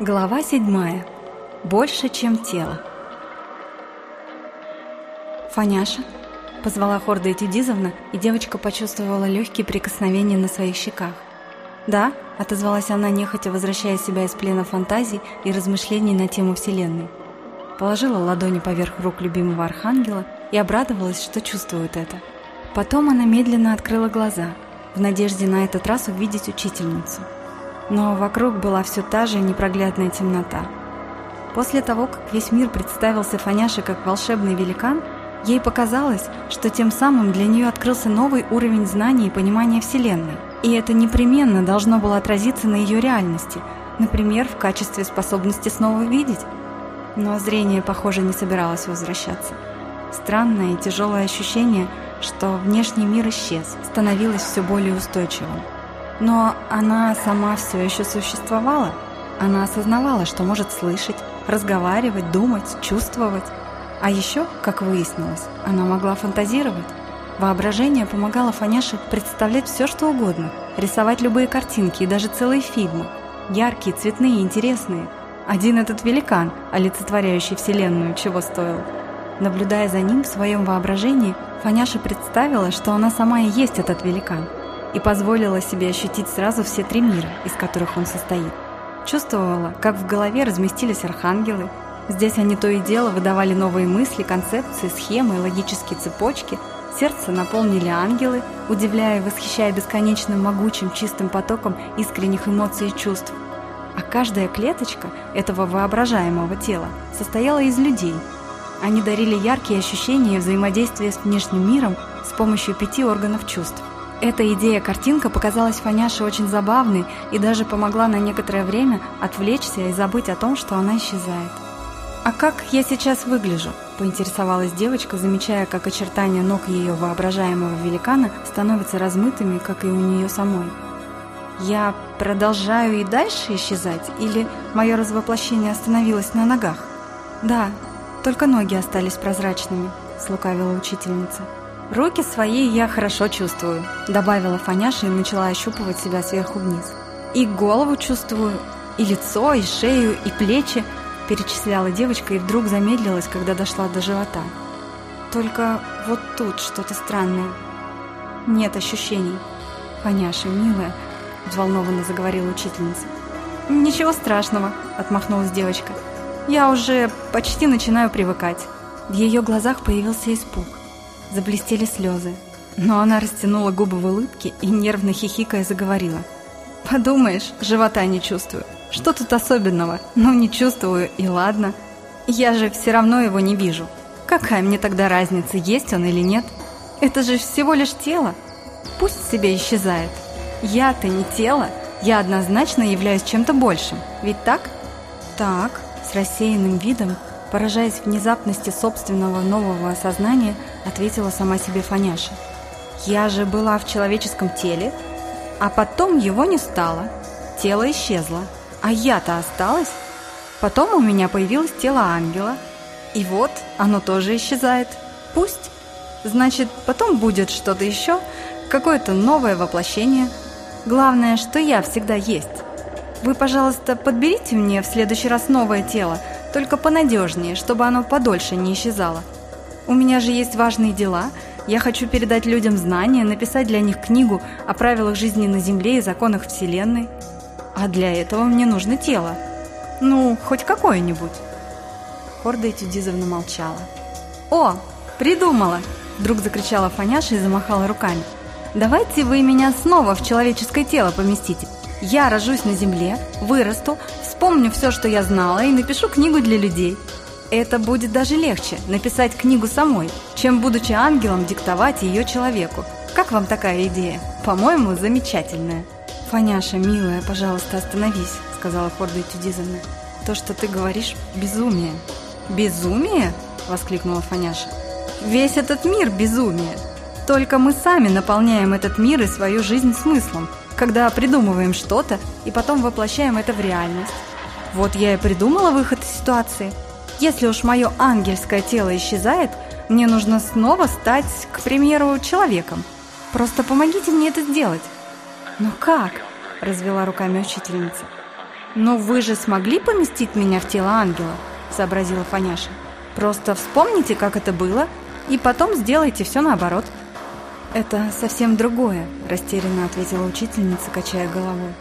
Глава седьмая. Больше, чем тело. «Фаняша?» – позвала Хорда Этюдизовна, и девочка почувствовала легкие прикосновения на своих щеках. «Да», – отозвалась она, нехотя возвращая себя из плена фантазий и размышлений на тему Вселенной. Положила ладони поверх рук любимого архангела и обрадовалась, что чувствует это. Потом она медленно открыла глаза, в надежде на этот раз увидеть учительницу – но вокруг была все та же непроглядная темнота. После того, как весь мир представился Фаняше как волшебный великан, ей показалось, что тем самым для нее открылся новый уровень знаний и понимания Вселенной. И это непременно должно было отразиться на ее реальности, например, в качестве способности снова видеть. Но зрение, похоже, не собиралось возвращаться. Странное и тяжелое ощущение, что внешний мир исчез, становилось все более устойчивым. Но она сама все еще существовала. Она осознавала, что может слышать, разговаривать, думать, чувствовать. А еще, как выяснилось, она могла фантазировать. Воображение помогало Фаняше представлять все, что угодно, рисовать любые картинки и даже целые фильмы. Яркие, цветные, интересные. Один этот великан, олицетворяющий Вселенную, чего стоил. Наблюдая за ним в своем воображении, Фаняша представила, что она сама и есть этот великан – и позволила себе ощутить сразу все три мира, из которых он состоит. Чувствовала, как в голове разместились архангелы. Здесь они то и дело выдавали новые мысли, концепции, схемы, логические цепочки. Сердце наполнили ангелы, удивляя и восхищая бесконечным могучим чистым потоком искренних эмоций и чувств. А каждая клеточка этого воображаемого тела состояла из людей. Они дарили яркие ощущения взаимодействия с внешним миром с помощью пяти органов чувств. Эта идея-картинка показалась Фаняше очень забавной и даже помогла на некоторое время отвлечься и забыть о том, что она исчезает. «А как я сейчас выгляжу?» – поинтересовалась девочка, замечая, как очертания ног ее воображаемого великана становятся размытыми, как и у нее самой. «Я продолжаю и дальше исчезать, или мое развоплощение остановилось на ногах?» «Да, только ноги остались прозрачными», – слукавила учительница. «Руки свои я хорошо чувствую», – добавила Фаняша и начала ощупывать себя сверху вниз. «И голову чувствую, и лицо, и шею, и плечи», – перечисляла девочка и вдруг замедлилась, когда дошла до живота. «Только вот тут что-то странное. Нет ощущений». «Фаняша, милая», – взволнованно заговорила учительница. «Ничего страшного», – отмахнулась девочка. «Я уже почти начинаю привыкать». В ее глазах появился испуг – заблестели слезы. Но она растянула губы в улыбке и, нервно хихикая, заговорила. «Подумаешь, живота не чувствую. Что тут особенного? Ну, не чувствую, и ладно. Я же все равно его не вижу. Какая мне тогда разница, есть он или нет? Это же всего лишь тело. Пусть себе исчезает. Я-то не тело, я однозначно являюсь чем-то большим. Ведь так?» «Так», с рассеянным видом, Поражаясь внезапности собственного нового осознания, ответила сама себе Фаняша. «Я же была в человеческом теле, а потом его не стало. Тело исчезло, а я-то осталась. Потом у меня появилось тело ангела, и вот оно тоже исчезает. Пусть. Значит, потом будет что-то еще, какое-то новое воплощение. Главное, что я всегда есть. Вы, пожалуйста, подберите мне в следующий раз новое тело – только понадежнее, чтобы оно подольше не исчезало. У меня же есть важные дела. Я хочу передать людям знания, написать для них книгу о правилах жизни на Земле и законах Вселенной. А для этого мне нужно тело. Ну, хоть какое-нибудь. Хорда Этюдизовна молчала. «О, придумала!» Вдруг закричала Фаняша и замахала руками. «Давайте вы меня снова в человеческое тело поместите. Я рожусь на земле, вырасту, вспомню все, что я знала, и напишу книгу для людей. Это будет даже легче – написать книгу самой, чем, будучи ангелом, диктовать ее человеку. Как вам такая идея? По-моему, замечательная. «Фаняша, милая, пожалуйста, остановись», – сказала Хорда Этюдизовна. «То, что ты говоришь, безумие». «Безумие?» – воскликнула Фаняша. «Весь этот мир – безумие. Только мы сами наполняем этот мир и свою жизнь смыслом – когда придумываем что-то и потом воплощаем это в реальность. Вот я и придумала выход из ситуации. Если уж мое ангельское тело исчезает, мне нужно снова стать, к примеру, человеком. Просто помогите мне это сделать. «Ну как?» – развела руками учительница. «Но вы же смогли поместить меня в тело ангела?» – сообразила Фаняша. «Просто вспомните, как это было, и потом сделайте все наоборот». «Это совсем другое», – растерянно ответила учительница, качая головой.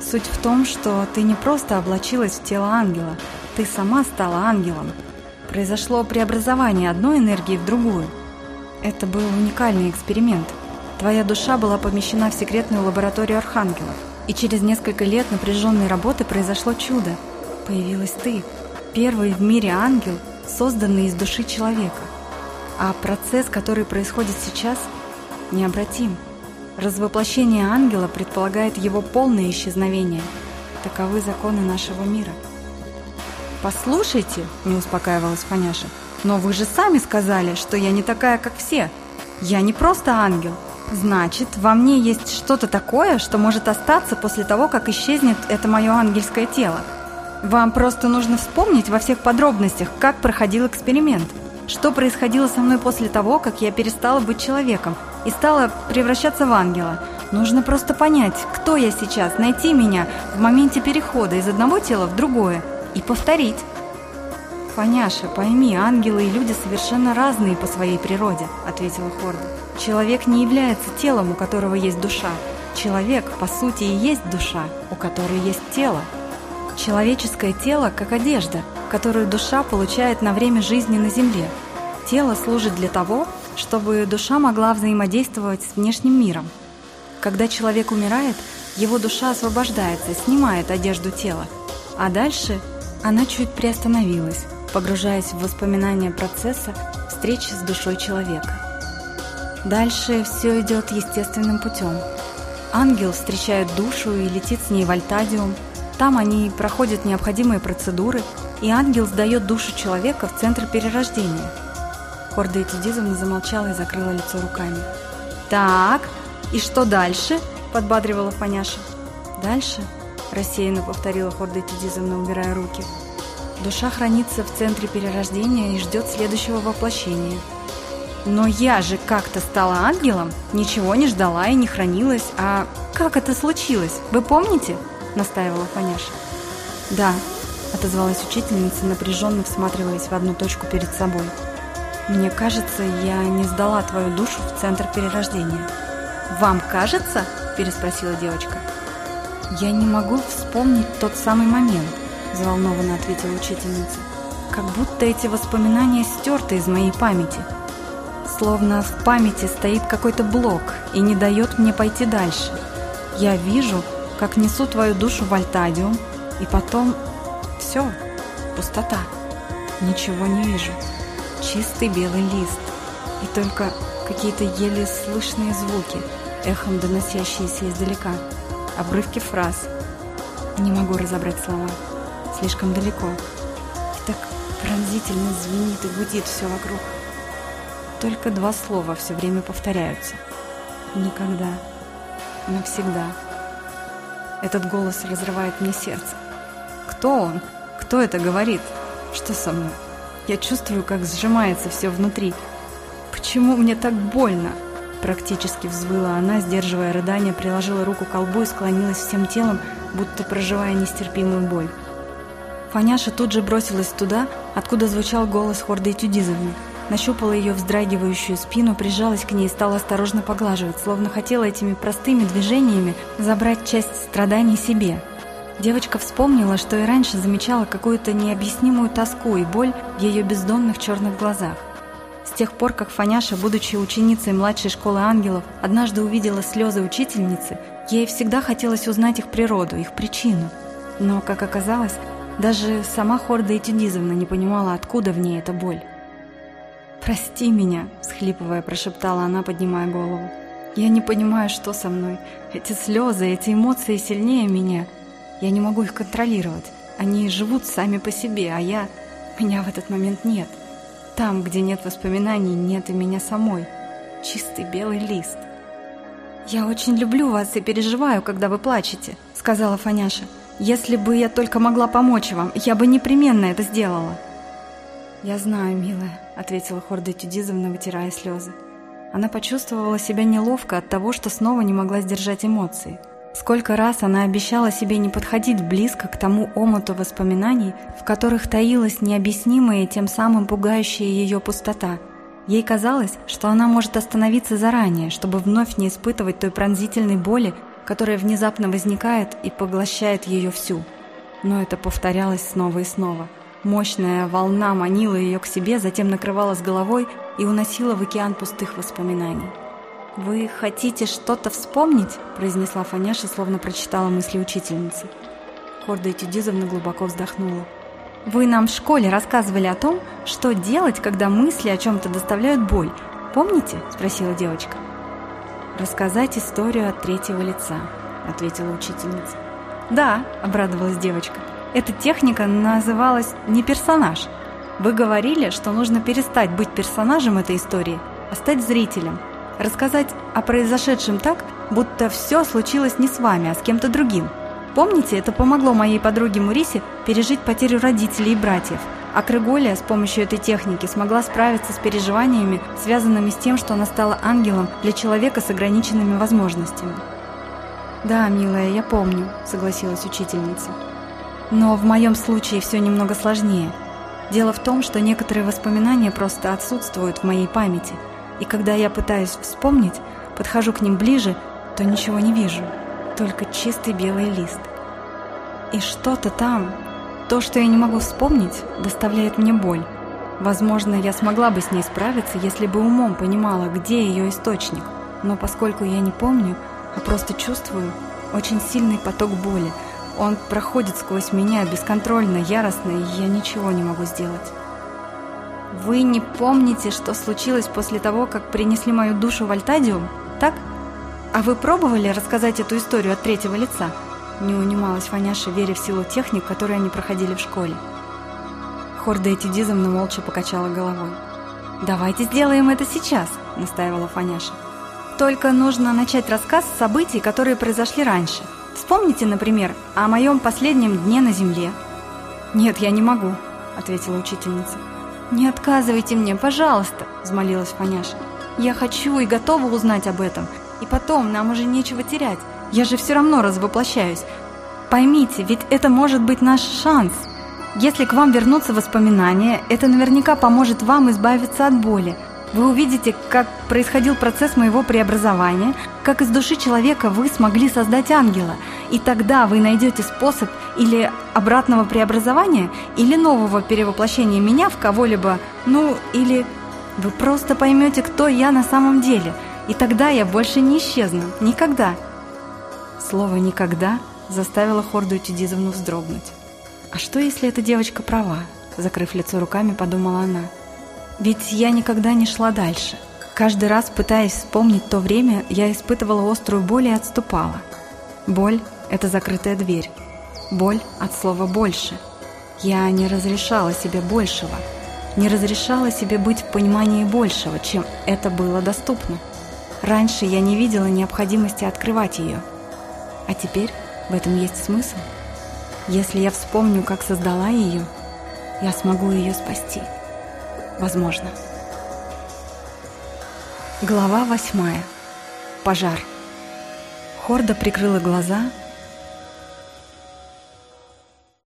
«Суть в том, что ты не просто облачилась в тело ангела, ты сама стала ангелом. Произошло преобразование одной энергии в другую. Это был уникальный эксперимент. Твоя душа была помещена в секретную лабораторию архангелов – и через несколько лет напряженной работы произошло чудо. Появилась ты, первый в мире ангел, созданный из души человека. А процесс, который происходит сейчас, необратим. Развоплощение ангела предполагает его полное исчезновение. Таковы законы нашего мира. «Послушайте», — не успокаивалась Фаняша, «но вы же сами сказали, что я не такая, как все. Я не просто ангел, Значит, во мне есть что-то такое, что может остаться после того, как исчезнет это мое ангельское тело. Вам просто нужно вспомнить во всех подробностях, как проходил эксперимент. Что происходило со мной после того, как я перестала быть человеком и стала превращаться в ангела. Нужно просто понять, кто я сейчас, найти меня в моменте перехода из одного тела в другое и повторить. «Фаняша, пойми, ангелы и люди совершенно разные по своей природе», — ответила Хорда. Человек не является телом, у которого есть душа. Человек, по сути, и есть душа, у которой есть тело. Человеческое тело как одежда, которую душа получает на время жизни на Земле. Тело служит для того, чтобы душа могла взаимодействовать с внешним миром. Когда человек умирает, его душа освобождается, снимает одежду тела, а дальше она чуть приостановилась, погружаясь в воспоминания процесса встречи с душой человека. Дальше все идет естественным путем. Ангел встречает душу и летит с ней в Альтадиум. Там они проходят необходимые процедуры, и ангел сдает душу человека в центр перерождения. Хорда Этидизовна замолчала и закрыла лицо руками. «Так, и что дальше?» – подбадривала Фаняша. «Дальше?» – рассеянно повторила Хорда Этидизовна, убирая руки. «Душа хранится в центре перерождения и ждет следующего воплощения – но я же как-то стала ангелом, ничего не ждала и не хранилась. А как это случилось? Вы помните? Настаивала Фаняша. Да, отозвалась учительница, напряженно всматриваясь в одну точку перед собой. Мне кажется, я не сдала твою душу в центр перерождения. Вам кажется? переспросила девочка. Я не могу вспомнить тот самый момент, взволнованно ответила учительница. Как будто эти воспоминания стерты из моей памяти. Словно в памяти стоит какой-то блок и не дает мне пойти дальше. Я вижу, как несу твою душу в Альтадиум, и потом все, пустота. Ничего не вижу. Чистый белый лист. И только какие-то еле слышные звуки, эхом доносящиеся издалека. Обрывки фраз. Не могу разобрать слова. Слишком далеко. И так пронзительно звенит и гудит все вокруг. Только два слова все время повторяются. Никогда. Навсегда. Этот голос разрывает мне сердце. Кто он? Кто это говорит? Что со мной? Я чувствую, как сжимается все внутри. Почему мне так больно? Практически взвыла она, сдерживая рыдание, приложила руку к колбу и склонилась всем телом, будто проживая нестерпимую боль. Фаняша тут же бросилась туда, откуда звучал голос Хорды Этюдизовны нащупала ее вздрагивающую спину, прижалась к ней и стала осторожно поглаживать, словно хотела этими простыми движениями забрать часть страданий себе. Девочка вспомнила, что и раньше замечала какую-то необъяснимую тоску и боль в ее бездонных черных глазах. Тех пор, как Фаняша, будучи ученицей младшей школы ангелов, однажды увидела слезы учительницы, ей всегда хотелось узнать их природу, их причину. Но, как оказалось, даже сама Хорда Этюдизовна не понимала, откуда в ней эта боль. «Прости меня», – схлипывая, прошептала она, поднимая голову. «Я не понимаю, что со мной. Эти слезы, эти эмоции сильнее меня. Я не могу их контролировать. Они живут сами по себе, а я... Меня в этот момент нет. Там, где нет воспоминаний, нет и меня самой. Чистый белый лист». «Я очень люблю вас и переживаю, когда вы плачете», — сказала Фаняша. «Если бы я только могла помочь вам, я бы непременно это сделала». «Я знаю, милая», — ответила Хорда Тюдизовна, вытирая слезы. Она почувствовала себя неловко от того, что снова не могла сдержать эмоции. Сколько раз она обещала себе не подходить близко к тому омуту воспоминаний, в которых таилась необъяснимая и тем самым пугающая ее пустота. Ей казалось, что она может остановиться заранее, чтобы вновь не испытывать той пронзительной боли, которая внезапно возникает и поглощает ее всю. Но это повторялось снова и снова. Мощная волна манила ее к себе, затем накрывала с головой и уносила в океан пустых воспоминаний. «Вы хотите что-то вспомнить?» – произнесла Фаняша, словно прочитала мысли учительницы. Хорда Этюдизовна глубоко вздохнула. «Вы нам в школе рассказывали о том, что делать, когда мысли о чем-то доставляют боль. Помните?» – спросила девочка. «Рассказать историю от третьего лица», – ответила учительница. «Да», – обрадовалась девочка. «Эта техника называлась «не персонаж». Вы говорили, что нужно перестать быть персонажем этой истории, а стать зрителем – Рассказать о произошедшем так, будто все случилось не с вами, а с кем-то другим. Помните, это помогло моей подруге Мурисе пережить потерю родителей и братьев, а Крыголия с помощью этой техники смогла справиться с переживаниями, связанными с тем, что она стала ангелом для человека с ограниченными возможностями. «Да, милая, я помню», — согласилась учительница. «Но в моем случае все немного сложнее. Дело в том, что некоторые воспоминания просто отсутствуют в моей памяти — и когда я пытаюсь вспомнить, подхожу к ним ближе, то ничего не вижу, только чистый белый лист. И что-то там, то, что я не могу вспомнить, доставляет мне боль. Возможно, я смогла бы с ней справиться, если бы умом понимала, где ее источник. Но поскольку я не помню, а просто чувствую очень сильный поток боли, он проходит сквозь меня бесконтрольно, яростно, и я ничего не могу сделать. Вы не помните, что случилось после того, как принесли мою душу в Альтадиум, так? А вы пробовали рассказать эту историю от третьего лица? Не унималась Фаняша, веря в силу техник, которые они проходили в школе. Хорда Этидизовна молча покачала головой. «Давайте сделаем это сейчас», — настаивала Фаняша. «Только нужно начать рассказ с событий, которые произошли раньше. Вспомните, например, о моем последнем дне на Земле». «Нет, я не могу», — ответила учительница. «Не отказывайте мне, пожалуйста!» – взмолилась Фаняша. «Я хочу и готова узнать об этом. И потом, нам уже нечего терять. Я же все равно развоплощаюсь. Поймите, ведь это может быть наш шанс. Если к вам вернутся воспоминания, это наверняка поможет вам избавиться от боли. Вы увидите, как происходил процесс моего преобразования, как из души человека вы смогли создать ангела, и тогда вы найдете способ или обратного преобразования, или нового перевоплощения меня в кого-либо, ну, или вы просто поймете, кто я на самом деле, и тогда я больше не исчезну. Никогда. Слово «никогда» заставило Хорду Тюдизовну вздрогнуть. А что, если эта девочка права? Закрыв лицо руками, подумала она. Ведь я никогда не шла дальше. Каждый раз, пытаясь вспомнить то время, я испытывала острую боль и отступала. Боль – это закрытая дверь. Боль от слова «больше». Я не разрешала себе большего. Не разрешала себе быть в понимании большего, чем это было доступно. Раньше я не видела необходимости открывать ее. А теперь в этом есть смысл. Если я вспомню, как создала ее, я смогу ее спасти возможно. Глава восьмая. Пожар. Хорда прикрыла глаза